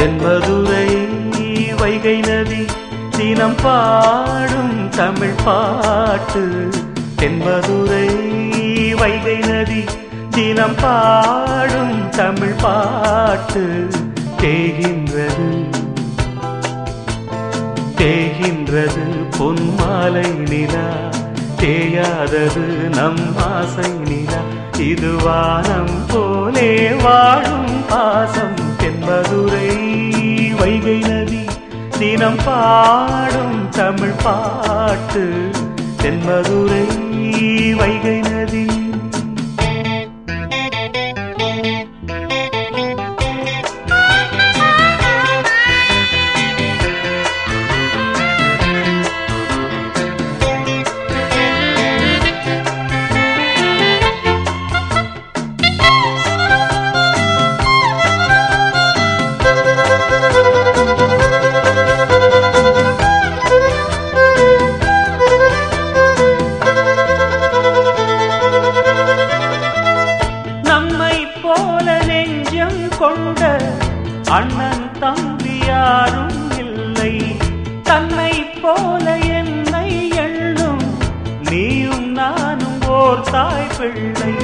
தென்மதுரை வைகை நதி தினம் பாடும் தமிழ் பாட்டு. தென்மதுரை வைகை நதி தினம் பாடும் தமிழ் பாட்டு. தேகின்றது தேகின்றது பொன்மாலை நிலா. தேயாதது நம் ஆசை நிலா. இது வானம் போலே வாழும் வைகை நதி தினம் பாடும் தமிழ் பாட்டு தென்மதுரை வைகை நதி. அண்ணன் தம்பி யாரும் இல்லை. தன்னை போல என்னை எண்ணும். நீயும் நானும் ஓர் தாய் பிள்ளை.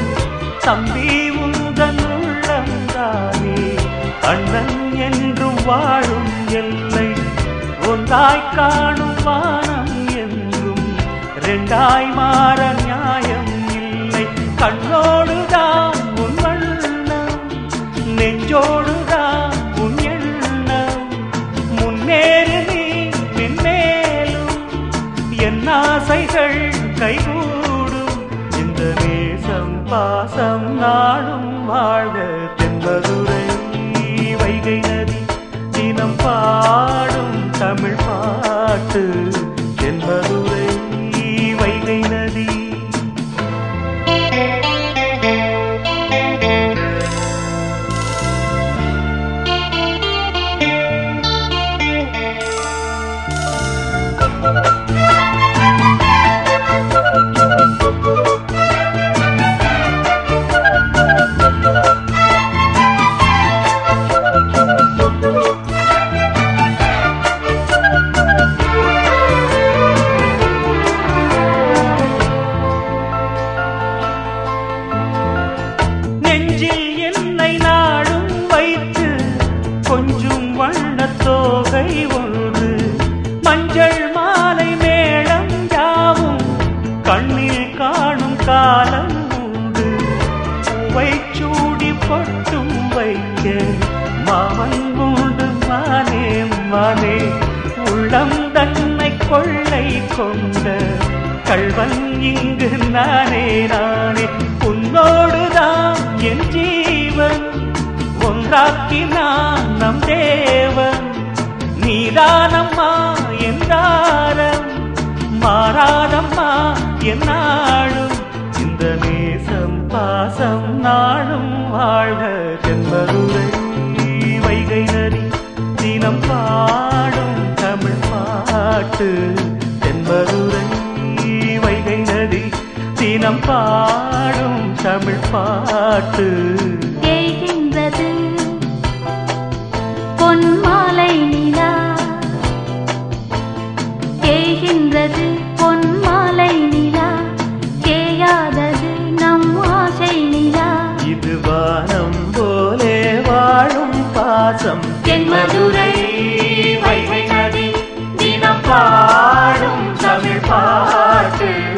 தம்பி உந்தன் உள்ளந்தானே அண்ணன் என்று வாழும் எல்லை. ஒன்றாய் காணும் வானம் என்றும். ரெண்டாய் மாற நியாயம் இல்லை. கண்ணோடுதான் உன் வண்ணம். நெஞ்சோடு ஆசைகள் கைகூடும். இந்த நேசம் பாசம் நாடும் வாழ்க. தென்பதுரை வைகை நதி தினம் பாடும் தமிழ் பாட்டு. தோகை ஒன்று மஞ்சள் மாலை மேளம் யாவும் கண்ணில் காணும் காலம் உண்டு. பூவை சூடி பட்டும் வைக்க மாமன் உண்டு மானே மானே. உள்ளம் தன்னை கொள்ளை கொண்ட கல்வன் இங்கு நானே நானே. உன்னோடுதான் என் ஜீவன். ஒன்றாக்கினான் நம் தேவன். நீதானம்மா என்றாரம் மாறாதம்மா என்னாடும் இந்த நேசம் பாசம் நாளும் வாழ்க தென்பதுரை வைகை நரி தினம் பாடும் தமிழ் பாட்டு. தென்பதுரை வைகை நதி தினம் பாடும் தமிழ் பாட்டு. தேய்கின்றது பொன்மாலை நிலா தேயாதது நம் ஆசை நிலா. இது வானம் போலே வாழும் பாசம். தென்மதுரை வைகை நதி தினம் பாடும் தமிழ் பாட்டு.